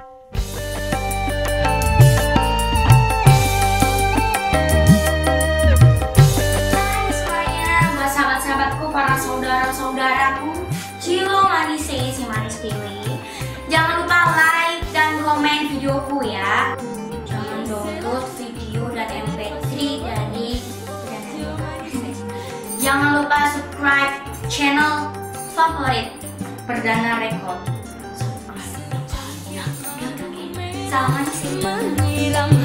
Hai semuanya, buat sahabat-sahabatku, para saudara-saudaraku Cilo manis si manis dewi Jangan lupa like dan komen videoku ya. Jangan download video dan mp3 dari Jangan lupa subscribe channel favorit Perdana Record सहसीमूलम्